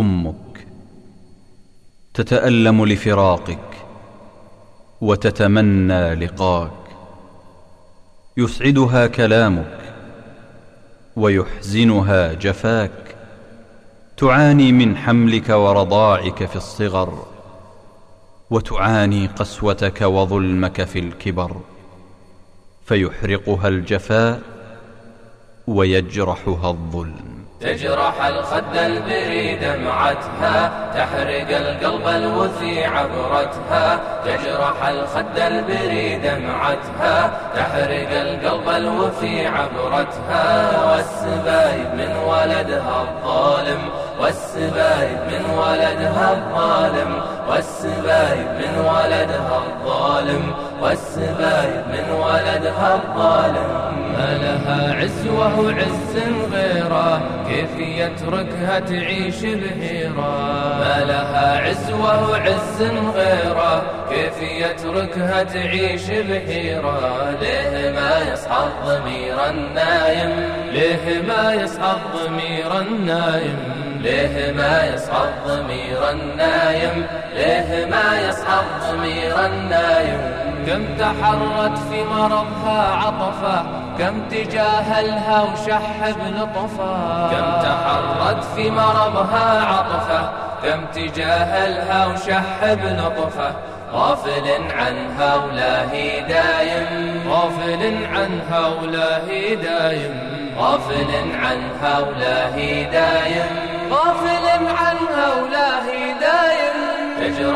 أمك تتألم لفراقك وتتمنى لقاك. يسعدها كلامك ويحزنها جفاك. تعاني من حملك ورضاعك في الصغر وتعاني قسوتك وظلمك في الكبر. فيحرقها الجفاء ويجرحها الظلم. تجرح الخد البري دمعتها تحرق القلب الوفي عبرتها. تجرح الخد البري دمعتها تحرق القلب الوفي عبرتها. والسبايب من ولدها الظالم والسبايب من ولدها الظالم والسبايب من ولدها الظالم. والسبايب من ولدها الظالم ما لها عز وهو عز غيره كيف يتركها تعيش بهيرة. ما لها عز وهو عز غيره كيف يتركها تعيش بهيرة. ليه ما يصحى الضمير النايم؟ ليه ما يصحى الضمير النايم؟ ليه ما يصحى الضمير النايم؟ ليه ما يصحى الضمير النايم؟ كم تحرت في مرضها عطفة كم تجاهلها وشح بلطفة كم تحرت في مرضها عطفة كم تجاهلها وشح بلطفة غافل عنها ولا هي دايم. غافل عنها ولا هي دايم. غافل عنها ولا هي دايم.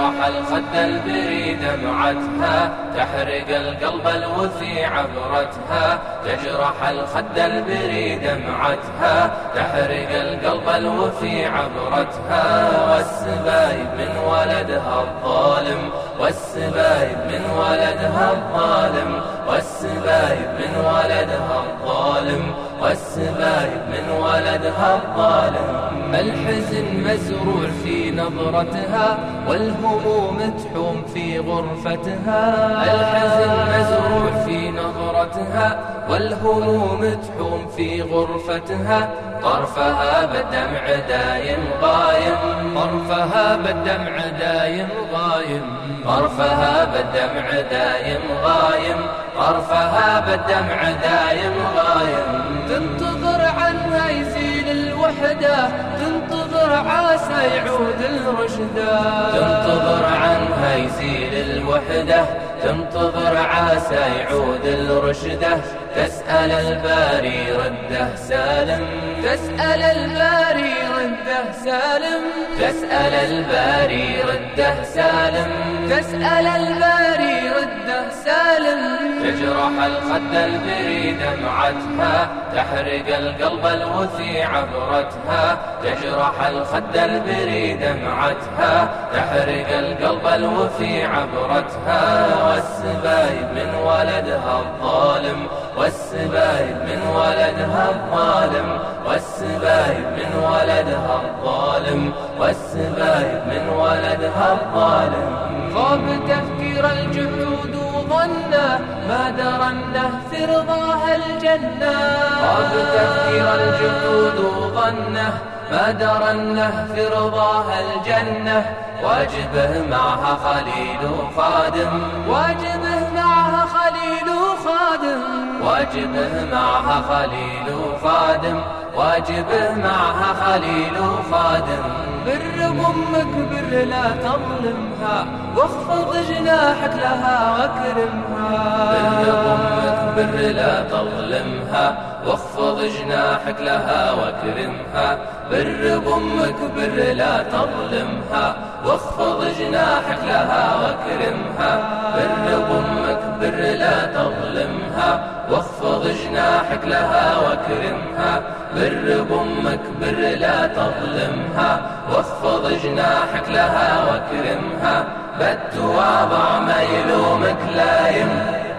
تجرح الخد البري دمعتها تحرق القلب الوفي عبرتها تجرح الخد البري دمعتها تحرق القلب الوفي عبرتها والسبايب من ولدها الظالم والسبايب من ولدها الظالم والسبايب من ولدها الظالم. والسبايب من ولدها الظالم. الحزن مزروع في نظرتها والهموم تحوم في غرفتها. الحزن مزروع في نظرتها والهموم تحوم في غرفتها. طرفها بالدمع دايم غايم طرفها بالدمع دايم غايم طرفها بالدمع دايم غايم طرفها بالدمع دايم غايم تنتظر عنها يزيل الوحدة تنتظر عسى يعود الرشدة. تنتظر عنها يزيل الوحدة تنتظر عسى يعود الرشدة. تسأل الباري رده سالم. تسأل الباري رده سالم. تسأل الباري رده سالم. تسأل الباري رده سالم. تجرح الخد البري دمعتها تحرق القلب الوثي عبرتها. تجرح الخد البري دمعتها تحرق القلب الوثي عبرتها. والسبايب من ولدها الظالم والسبايب من ولدها الظالم والسبايب من ولدها الظالم والسبايب من ولدها الظالم. خاب تفكير الجحود وظنه ما درنه في رضاها الجنة. خاب تفكير الجحود وظنه ما درنه في رضاها الجنة. واجبه معها خليل وخادم واجبه معها خليل وخادم واجبه معها خليل وخادم واجبه معها خليل وخادم بر أمك بر لا تظلمها واخفض جناحك لها واكرمها. بر أمك بر لا تظلمها واخفض جناحك لها واكرمها. بر بامك بر لا تظلمها واخفض جناحك لها واكرمها. بر بامك بر لا تظلمها. واخفض جناحك لها واكرمها. بر بأمك بر لا تظلمها. واخفض جناحك لها واكرمها. بالتواضع ما يلومك لايم.